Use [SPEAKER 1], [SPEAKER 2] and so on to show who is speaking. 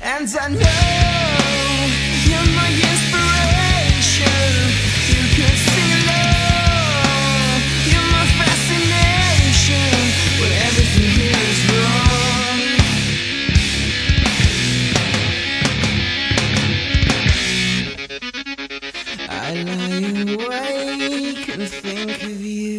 [SPEAKER 1] And I know you're my inspiration. You could sing love, You're my fascination. When everything here is wrong. I lie awake and think of you.